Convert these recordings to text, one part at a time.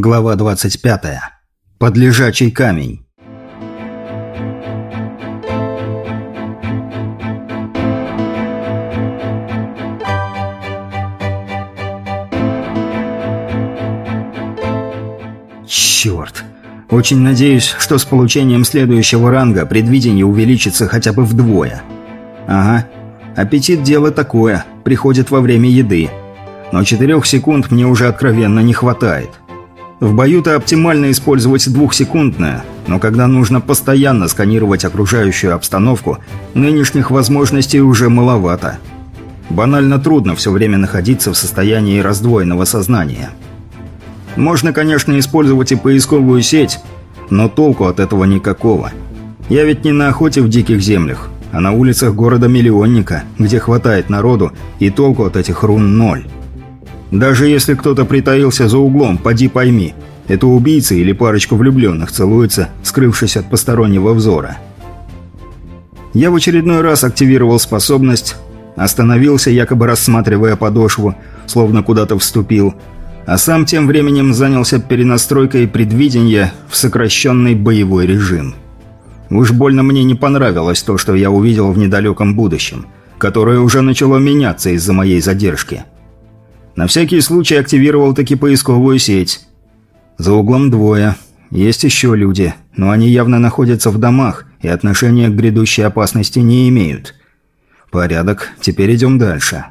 Глава 25. Подлежачий камень. Черт. Очень надеюсь, что с получением следующего ранга предвидение увеличится хотя бы вдвое. Ага. Аппетит – дело такое, приходит во время еды. Но четырех секунд мне уже откровенно не хватает. В бою-то оптимально использовать двухсекундное, но когда нужно постоянно сканировать окружающую обстановку, нынешних возможностей уже маловато. Банально трудно все время находиться в состоянии раздвоенного сознания. Можно, конечно, использовать и поисковую сеть, но толку от этого никакого. Я ведь не на охоте в диких землях, а на улицах города-миллионника, где хватает народу, и толку от этих рун ноль. Даже если кто-то притаился за углом, поди пойми, это убийца или парочка влюбленных целуется, скрывшись от постороннего взора. Я в очередной раз активировал способность, остановился, якобы рассматривая подошву, словно куда-то вступил, а сам тем временем занялся перенастройкой предвидения в сокращенный боевой режим. Уж больно мне не понравилось то, что я увидел в недалеком будущем, которое уже начало меняться из-за моей задержки – на всякий случай активировал таки поисковую сеть. За углом двое. Есть еще люди, но они явно находятся в домах и отношения к грядущей опасности не имеют. Порядок, теперь идем дальше.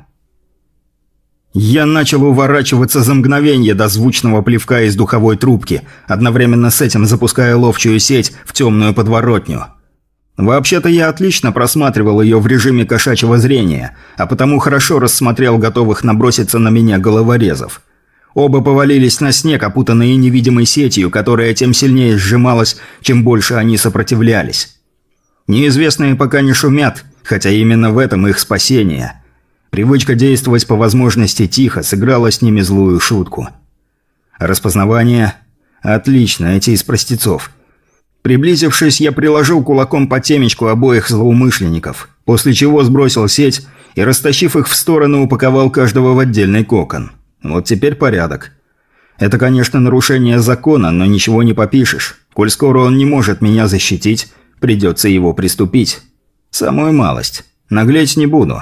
Я начал уворачиваться за мгновение до звучного плевка из духовой трубки, одновременно с этим запуская ловчую сеть в темную подворотню. Вообще-то я отлично просматривал ее в режиме кошачьего зрения, а потому хорошо рассмотрел готовых наброситься на меня головорезов. Оба повалились на снег, опутанные невидимой сетью, которая тем сильнее сжималась, чем больше они сопротивлялись. Неизвестные пока не шумят, хотя именно в этом их спасение. Привычка действовать по возможности тихо сыграла с ними злую шутку. Распознавание? Отлично, эти из простецов – Приблизившись, я приложил кулаком по темечку обоих злоумышленников, после чего сбросил сеть и, растащив их в сторону, упаковал каждого в отдельный кокон. Вот теперь порядок. Это, конечно, нарушение закона, но ничего не попишешь. Коль скоро он не может меня защитить, придется его приступить. Самую малость. Наглеть не буду.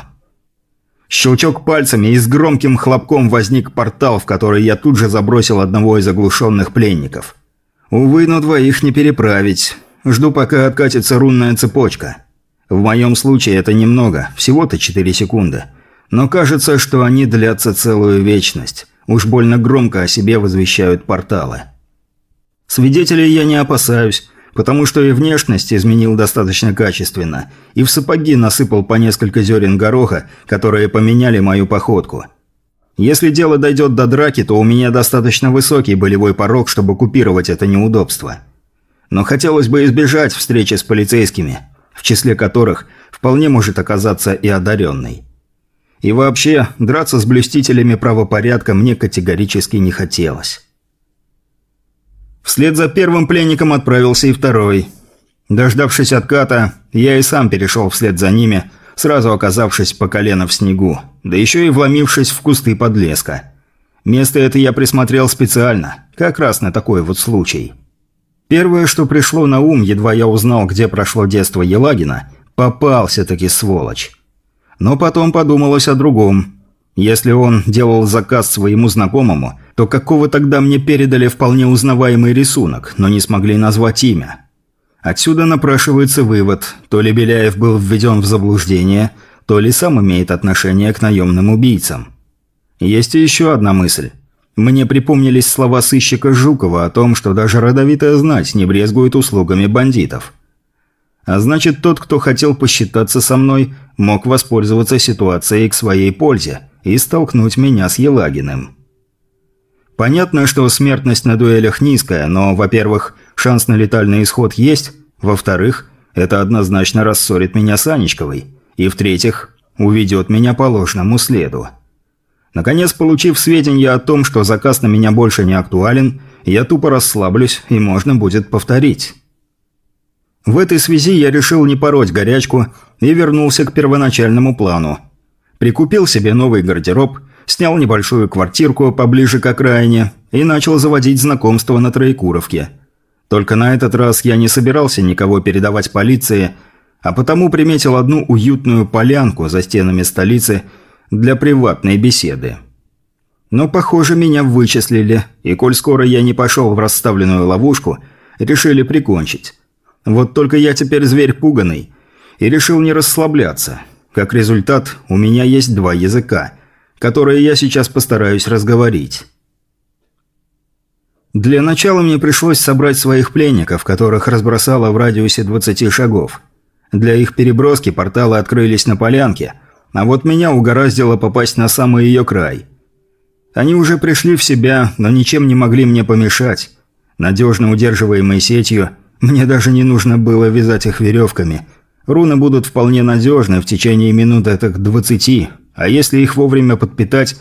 Щелчок пальцами и с громким хлопком возник портал, в который я тут же забросил одного из оглушенных пленников. Увы, но двоих не переправить. Жду, пока откатится рунная цепочка. В моем случае это немного, всего-то 4 секунды. Но кажется, что они длятся целую вечность. Уж больно громко о себе возвещают порталы. Свидетелей я не опасаюсь, потому что и внешность изменил достаточно качественно, и в сапоги насыпал по несколько зерен гороха, которые поменяли мою походку – если дело дойдет до драки, то у меня достаточно высокий болевой порог, чтобы купировать это неудобство. Но хотелось бы избежать встречи с полицейскими, в числе которых вполне может оказаться и одаренный. И вообще, драться с блюстителями правопорядка мне категорически не хотелось. Вслед за первым пленником отправился и второй. Дождавшись отката, я и сам перешел вслед за ними – сразу оказавшись по колено в снегу, да еще и вломившись в кусты подлеска. Место это я присмотрел специально, как раз на такой вот случай. Первое, что пришло на ум, едва я узнал, где прошло детство Елагина, попался-таки сволочь. Но потом подумалось о другом. Если он делал заказ своему знакомому, то какого тогда мне передали вполне узнаваемый рисунок, но не смогли назвать имя? Отсюда напрашивается вывод, то ли Беляев был введен в заблуждение, то ли сам имеет отношение к наемным убийцам. Есть еще одна мысль. Мне припомнились слова сыщика Жукова о том, что даже родовитая знать не брезгует услугами бандитов. А значит, тот, кто хотел посчитаться со мной, мог воспользоваться ситуацией к своей пользе и столкнуть меня с Елагиным. Понятно, что смертность на дуэлях низкая, но, во-первых, шанс на летальный исход есть, во-вторых, это однозначно рассорит меня с Анечковой, и, в-третьих, уведет меня по ложному следу. Наконец, получив сведения о том, что заказ на меня больше не актуален, я тупо расслаблюсь, и можно будет повторить. В этой связи я решил не пороть горячку и вернулся к первоначальному плану. Прикупил себе новый гардероб – снял небольшую квартирку поближе к окраине и начал заводить знакомства на Троекуровке. Только на этот раз я не собирался никого передавать полиции, а потому приметил одну уютную полянку за стенами столицы для приватной беседы. Но, похоже, меня вычислили, и коль скоро я не пошел в расставленную ловушку, решили прикончить. Вот только я теперь зверь пуганый, и решил не расслабляться. Как результат, у меня есть два языка, которые я сейчас постараюсь разговорить. Для начала мне пришлось собрать своих пленников, которых разбросало в радиусе 20 шагов. Для их переброски порталы открылись на полянке, а вот меня угораздило попасть на самый ее край. Они уже пришли в себя, но ничем не могли мне помешать. Надежно удерживаемой сетью, мне даже не нужно было вязать их веревками. Руны будут вполне надежны в течение минут этих 20, а если их вовремя подпитать,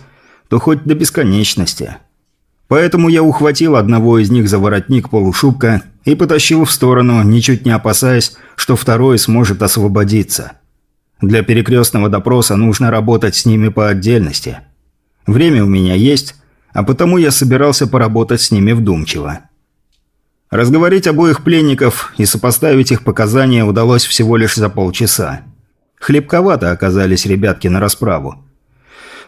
то хоть до бесконечности. Поэтому я ухватил одного из них за воротник полушубка и потащил в сторону, ничуть не опасаясь, что второй сможет освободиться. Для перекрестного допроса нужно работать с ними по отдельности. Время у меня есть, а потому я собирался поработать с ними вдумчиво. Разговорить обоих пленников и сопоставить их показания удалось всего лишь за полчаса. Хлебковато оказались ребятки на расправу.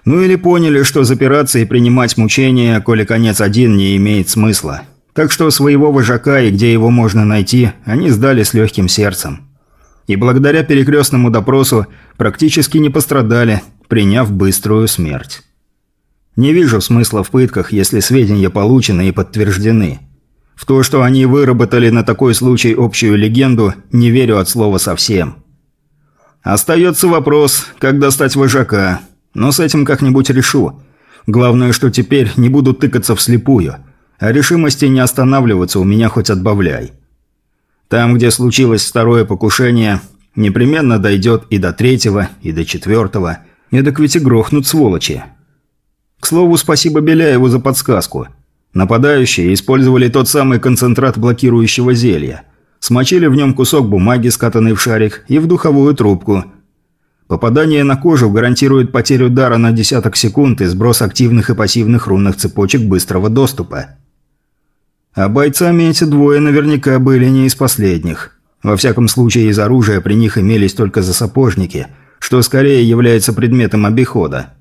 Ну или поняли, что запираться и принимать мучения, коли конец один, не имеет смысла. Так что своего вожака и где его можно найти, они сдали с легким сердцем. И благодаря перекрестному допросу практически не пострадали, приняв быструю смерть. Не вижу смысла в пытках, если сведения получены и подтверждены. В то, что они выработали на такой случай общую легенду, не верю от слова совсем. Остается вопрос, как достать вожака, но с этим как-нибудь решу. Главное, что теперь не буду тыкаться вслепую, а решимости не останавливаться у меня хоть отбавляй. Там, где случилось второе покушение, непременно дойдет и до третьего, и до четвертого. Эдак ведь и грохнут сволочи. К слову, спасибо Беляеву за подсказку. Нападающие использовали тот самый концентрат блокирующего зелья. Смочили в нем кусок бумаги, скатанный в шарик, и в духовую трубку. Попадание на кожу гарантирует потерю дара на десяток секунд и сброс активных и пассивных рунных цепочек быстрого доступа. А бойцами эти двое наверняка были не из последних. Во всяком случае, из оружия при них имелись только засапожники, что скорее является предметом обихода.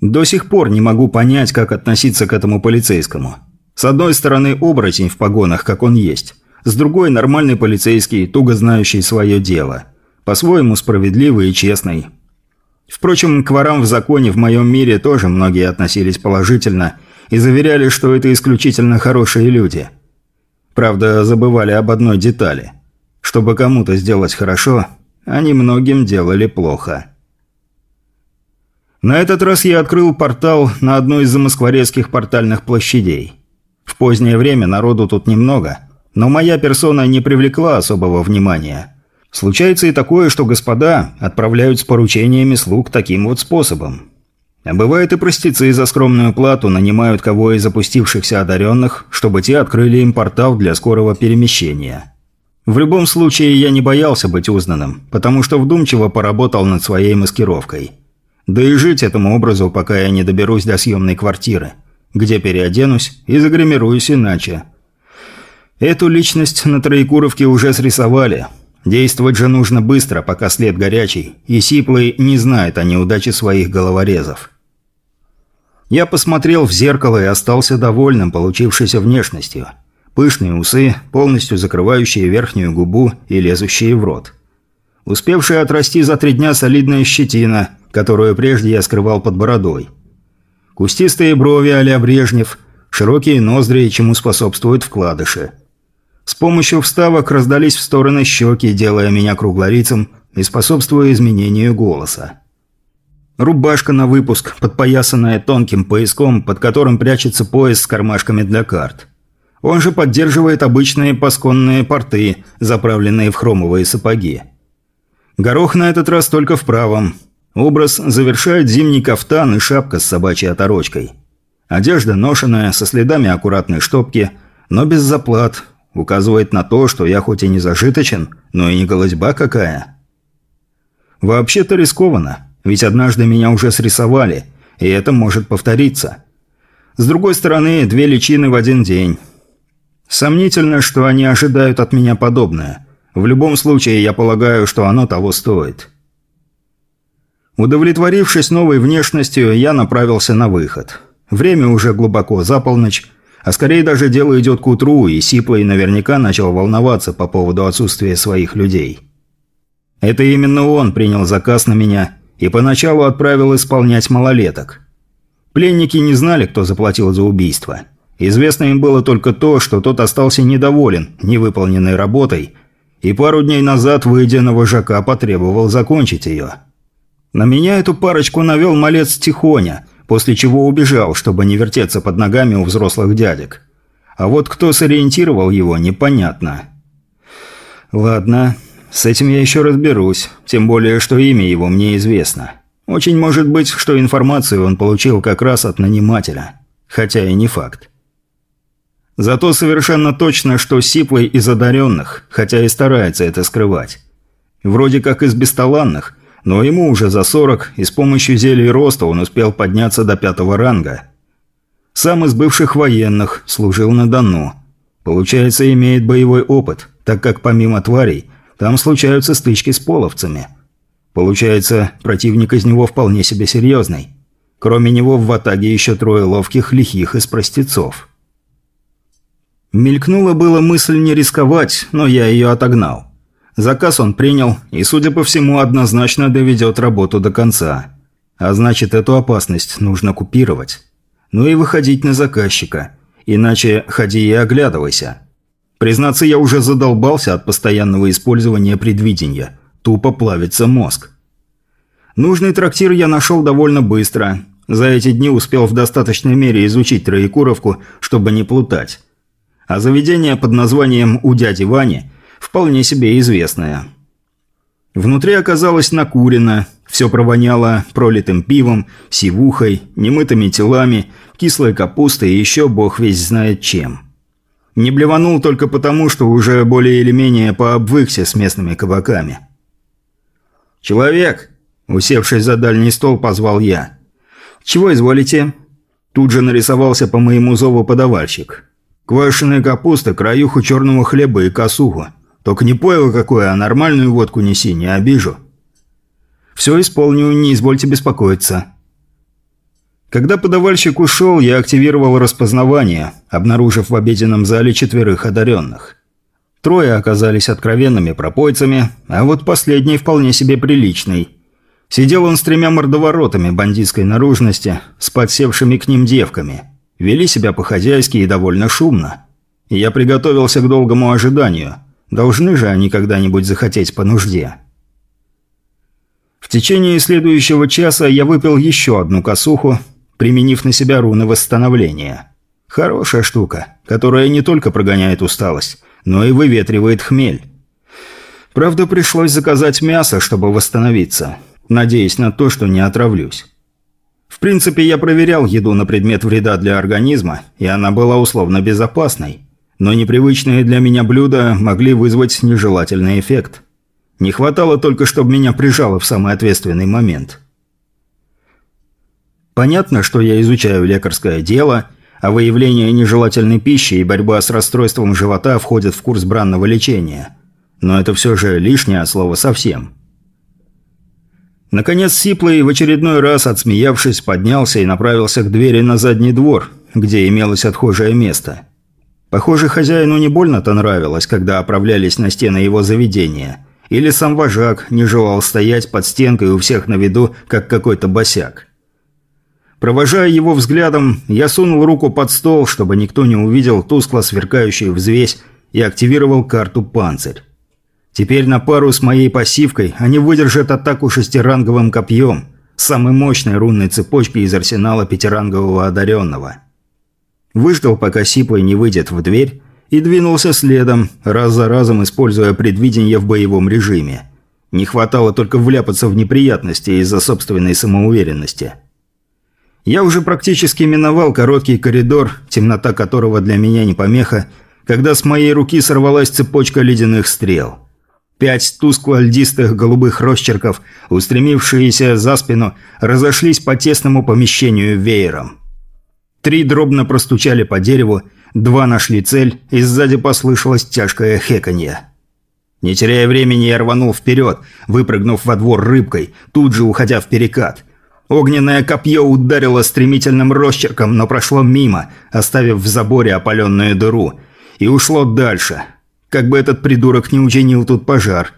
До сих пор не могу понять, как относиться к этому полицейскому. С одной стороны, оборотень в погонах, как он есть. С другой – нормальный полицейский, туго знающий свое дело. По-своему справедливый и честный. Впрочем, к ворам в законе в моем мире тоже многие относились положительно и заверяли, что это исключительно хорошие люди. Правда, забывали об одной детали. Чтобы кому-то сделать хорошо, они многим делали плохо. На этот раз я открыл портал на одной из замоскворецких портальных площадей. В позднее время народу тут немного, но моя персона не привлекла особого внимания. Случается и такое, что господа отправляют с поручениями слуг таким вот способом. А бывает и простецы за скромную плату нанимают кого из запустившихся одаренных, чтобы те открыли им портал для скорого перемещения. В любом случае я не боялся быть узнанным, потому что вдумчиво поработал над своей маскировкой – да и жить этому образу, пока я не доберусь до съемной квартиры, где переоденусь и загримируюсь иначе. Эту личность на Троекуровке уже срисовали. Действовать же нужно быстро, пока след горячий, и Сиплый не знает о неудаче своих головорезов. Я посмотрел в зеркало и остался довольным получившейся внешностью. Пышные усы, полностью закрывающие верхнюю губу и лезущие в рот. Успевшая отрасти за три дня солидная щетина – которую прежде я скрывал под бородой. Кустистые брови а Брежнев, широкие ноздри, чему способствуют вкладыши. С помощью вставок раздались в стороны щеки, делая меня круглорицем и способствуя изменению голоса. Рубашка на выпуск, подпоясанная тонким пояском, под которым прячется пояс с кармашками для карт. Он же поддерживает обычные пасконные порты, заправленные в хромовые сапоги. Горох на этот раз только в правом – Образ завершает зимний кафтан и шапка с собачьей оторочкой. Одежда ношеная, со следами аккуратной штопки, но без заплат, указывает на то, что я хоть и не зажиточен, но и не голодьба какая. Вообще-то рискованно, ведь однажды меня уже срисовали, и это может повториться. С другой стороны, две личины в один день. Сомнительно, что они ожидают от меня подобное. В любом случае, я полагаю, что оно того стоит. Удовлетворившись новой внешностью, я направился на выход. Время уже глубоко за полночь, а скорее даже дело идет к утру, и Сиплый наверняка начал волноваться по поводу отсутствия своих людей. Это именно он принял заказ на меня и поначалу отправил исполнять малолеток. Пленники не знали, кто заплатил за убийство. Известно им было только то, что тот остался недоволен невыполненной работой, и пару дней назад, выйдя на вожака, потребовал закончить ее. На меня эту парочку навел малец Тихоня, после чего убежал, чтобы не вертеться под ногами у взрослых дядек. А вот кто сориентировал его, непонятно. Ладно, с этим я еще разберусь, тем более, что имя его мне известно. Очень может быть, что информацию он получил как раз от нанимателя. Хотя и не факт. Зато совершенно точно, что Сиплый из одаренных, хотя и старается это скрывать. Вроде как из бесталанных, но ему уже за 40, и с помощью зелий роста он успел подняться до пятого ранга. Сам из бывших военных, служил на Дону. Получается, имеет боевой опыт, так как помимо тварей, там случаются стычки с половцами. Получается, противник из него вполне себе серьезный. Кроме него в Ватаге еще трое ловких лихих из простецов. Мелькнула была мысль не рисковать, но я ее отогнал. Заказ он принял и, судя по всему, однозначно доведет работу до конца. А значит, эту опасность нужно купировать. Ну и выходить на заказчика. Иначе ходи и оглядывайся. Признаться, я уже задолбался от постоянного использования предвидения. Тупо плавится мозг. Нужный трактир я нашел довольно быстро. За эти дни успел в достаточной мере изучить Троекуровку, чтобы не плутать. А заведение под названием «У дяди Вани» вполне себе известная. Внутри оказалось накурено, все провоняло пролитым пивом, сивухой, немытыми телами, кислой капустой и еще бог весь знает чем. Не блеванул только потому, что уже более или менее пообвыкся с местными кабаками. «Человек!» – усевшись за дальний стол, позвал я. «Чего изволите?» Тут же нарисовался по моему зову подавальщик. «Квашеная капуста, краюху черного хлеба и косуху. Только не пойло какое, а нормальную водку неси, не обижу». «Все исполню, не извольте беспокоиться». Когда подавальщик ушел, я активировал распознавание, обнаружив в обеденном зале четверых одаренных. Трое оказались откровенными пропойцами, а вот последний вполне себе приличный. Сидел он с тремя мордоворотами бандитской наружности, с подсевшими к ним девками. Вели себя по-хозяйски и довольно шумно. я приготовился к долгому ожиданию – Должны же они когда-нибудь захотеть по нужде. В течение следующего часа я выпил еще одну косуху, применив на себя руны восстановления. Хорошая штука, которая не только прогоняет усталость, но и выветривает хмель. Правда, пришлось заказать мясо, чтобы восстановиться, надеясь на то, что не отравлюсь. В принципе, я проверял еду на предмет вреда для организма, и она была условно безопасной но непривычные для меня блюда могли вызвать нежелательный эффект. Не хватало только, чтобы меня прижало в самый ответственный момент. Понятно, что я изучаю лекарское дело, а выявление нежелательной пищи и борьба с расстройством живота входят в курс бранного лечения. Но это все же лишнее слово совсем. Наконец Сиплый, в очередной раз отсмеявшись, поднялся и направился к двери на задний двор, где имелось отхожее место – Похоже, хозяину не больно-то нравилось, когда оправлялись на стены его заведения. Или сам вожак не желал стоять под стенкой у всех на виду, как какой-то босяк. Провожая его взглядом, я сунул руку под стол, чтобы никто не увидел тускло сверкающую взвесь, и активировал карту «Панцирь». Теперь на пару с моей пассивкой они выдержат атаку шестиранговым копьем, самой мощной рунной цепочки из арсенала пятирангового одаренного. Выждал, пока Сиплый не выйдет в дверь, и двинулся следом, раз за разом используя предвидение в боевом режиме. Не хватало только вляпаться в неприятности из-за собственной самоуверенности. Я уже практически миновал короткий коридор, темнота которого для меня не помеха, когда с моей руки сорвалась цепочка ледяных стрел. Пять тускло-льдистых голубых росчерков, устремившиеся за спину, разошлись по тесному помещению веером. Три дробно простучали по дереву, два нашли цель, и сзади послышалось тяжкое хеканье. Не теряя времени, я рванул вперед, выпрыгнув во двор рыбкой, тут же уходя в перекат. Огненное копье ударило стремительным росчерком, но прошло мимо, оставив в заборе опаленную дыру, и ушло дальше. Как бы этот придурок не учинил тут пожар.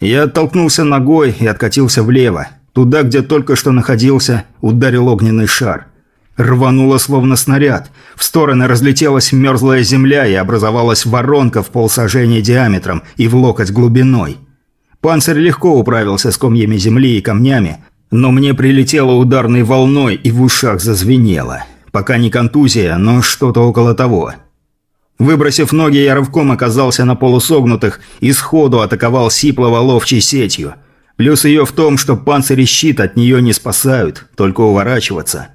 Я оттолкнулся ногой и откатился влево. Туда, где только что находился, ударил огненный шар. Рвануло словно снаряд. В стороны разлетелась мерзлая земля и образовалась воронка в полсажения диаметром и в локоть глубиной. Панцирь легко управился с комьями земли и камнями, но мне прилетело ударной волной и в ушах зазвенело. Пока не контузия, но что-то около того. Выбросив ноги, я рывком оказался на полусогнутых и сходу атаковал Сиплова ловчей сетью. Плюс ее в том, что панцирь и щит от нее не спасают, только уворачиваться.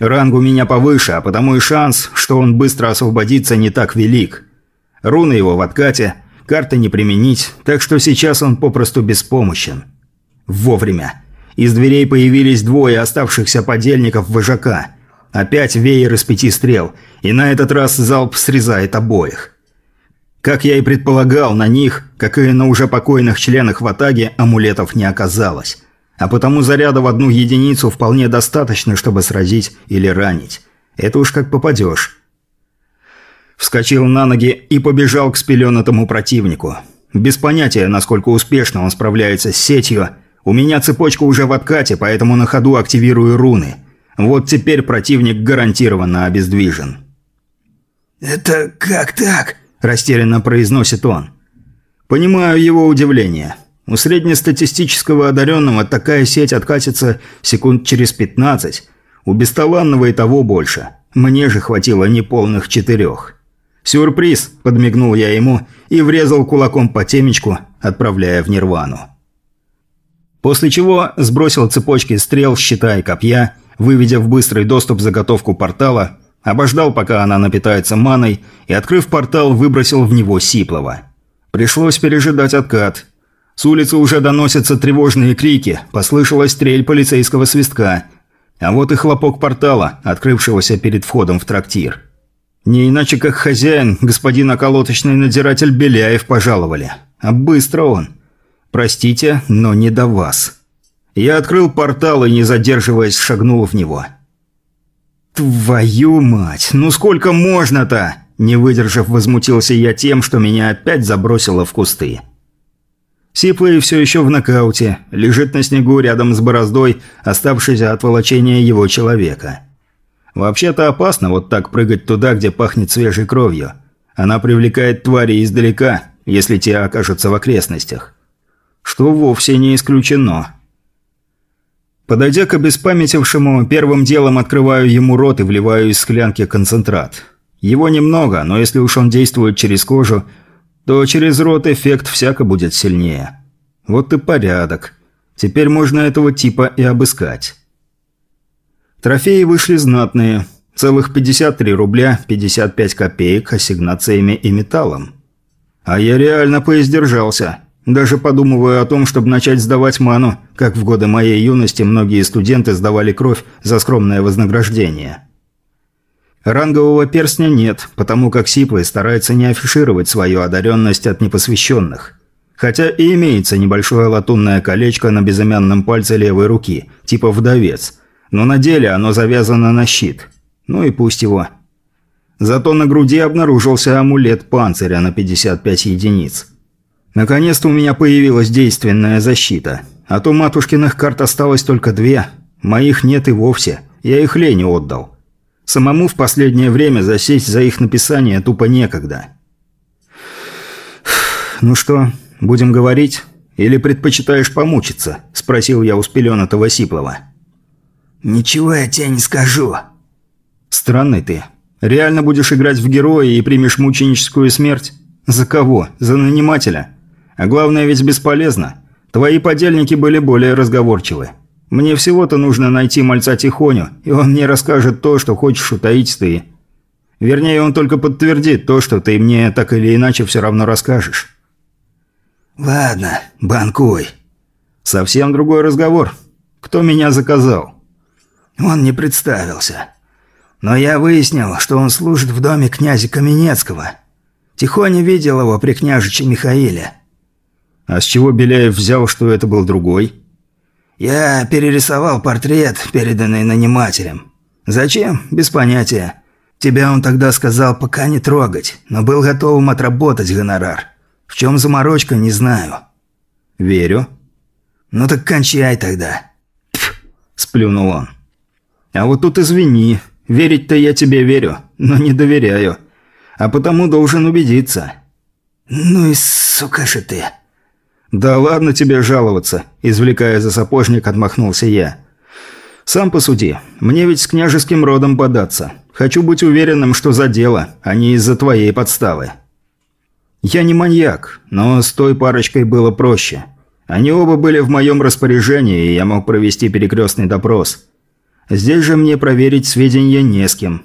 Ранг у меня повыше, а потому и шанс, что он быстро освободится, не так велик. Руны его в откате, карты не применить, так что сейчас он попросту беспомощен. Вовремя. Из дверей появились двое оставшихся подельников вожака. Опять веер из пяти стрел, и на этот раз залп срезает обоих. Как я и предполагал, на них, как и на уже покойных членах в Атаге, амулетов не оказалось а потому заряда в одну единицу вполне достаточно, чтобы сразить или ранить. Это уж как попадешь. Вскочил на ноги и побежал к спеленатому противнику. Без понятия, насколько успешно он справляется с сетью. У меня цепочка уже в откате, поэтому на ходу активирую руны. Вот теперь противник гарантированно обездвижен. «Это как так?» – растерянно произносит он. Понимаю его удивление. У среднестатистического одаренного такая сеть откатится секунд через 15. У бесталанного и того больше. Мне же хватило неполных четырех. «Сюрприз!» – подмигнул я ему и врезал кулаком по темечку, отправляя в нирвану. После чего сбросил цепочки стрел, щита и копья, выведя в быстрый доступ заготовку портала, обождал, пока она напитается маной, и, открыв портал, выбросил в него Сиплова. Пришлось пережидать откат, с улицы уже доносятся тревожные крики, послышалась стрель полицейского свистка. А вот и хлопок портала, открывшегося перед входом в трактир. Не иначе как хозяин, господин околоточный надзиратель Беляев пожаловали. А быстро он. Простите, но не до вас. Я открыл портал и, не задерживаясь, шагнул в него. «Твою мать! Ну сколько можно-то?» Не выдержав, возмутился я тем, что меня опять забросило в кусты. Сиплый все еще в нокауте, лежит на снегу рядом с бороздой, оставшейся от волочения его человека. Вообще-то опасно вот так прыгать туда, где пахнет свежей кровью. Она привлекает твари издалека, если те окажутся в окрестностях. Что вовсе не исключено. Подойдя к обеспамятившему, первым делом открываю ему рот и вливаю из склянки концентрат. Его немного, но если уж он действует через кожу, то через рот эффект всяко будет сильнее. Вот и порядок. Теперь можно этого типа и обыскать. Трофеи вышли знатные. Целых 53 рубля 55 копеек ассигнациями и металлом. А я реально поиздержался. Даже подумываю о том, чтобы начать сдавать ману, как в годы моей юности многие студенты сдавали кровь за скромное вознаграждение. Рангового перстня нет, потому как Сиплый старается не афишировать свою одаренность от непосвященных. Хотя и имеется небольшое латунное колечко на безымянном пальце левой руки, типа вдовец, но на деле оно завязано на щит. Ну и пусть его. Зато на груди обнаружился амулет панциря на 55 единиц. Наконец-то у меня появилась действенная защита. А то матушкиных карт осталось только две. Моих нет и вовсе. Я их Лене отдал. Самому в последнее время засесть за их написание тупо некогда. «Ну что, будем говорить? Или предпочитаешь помучиться?» – спросил я у спеленатого Сиплова. «Ничего я тебе не скажу». «Странный ты. Реально будешь играть в героя и примешь мученическую смерть? За кого? За нанимателя? А главное ведь бесполезно. Твои подельники были более разговорчивы. Мне всего-то нужно найти мальца Тихоню, и он мне расскажет то, что хочешь утаить ты. Вернее, он только подтвердит то, что ты мне так или иначе все равно расскажешь». «Ладно, банкуй». «Совсем другой разговор. Кто меня заказал?» Он не представился. Но я выяснил, что он служит в доме князя Каменецкого. Тихоня видел его при княжиче Михаиле. А с чего Беляев взял, что это был другой? Я перерисовал портрет, переданный нанимателем. Зачем? Без понятия. Тебя он тогда сказал пока не трогать, но был готовым отработать гонорар. В чем заморочка, не знаю. Верю. Ну так кончай тогда. Пф, сплюнул он. А вот тут извини, верить-то я тебе верю, но не доверяю. А потому должен убедиться. Ну и сука же ты. Да ладно тебе жаловаться, извлекая за сапожник, отмахнулся я. Сам посуди, мне ведь с княжеским родом податься. Хочу быть уверенным, что за дело, а не из-за твоей подставы. Я не маньяк, но с той парочкой было проще. Они оба были в моем распоряжении, и я мог провести перекрестный допрос. Здесь же мне проверить сведения не с кем.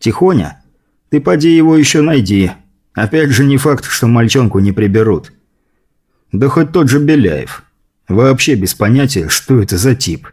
Тихоня? Ты поди его еще найди. Опять же не факт, что мальчонку не приберут. Да хоть тот же Беляев. Вообще без понятия, что это за тип.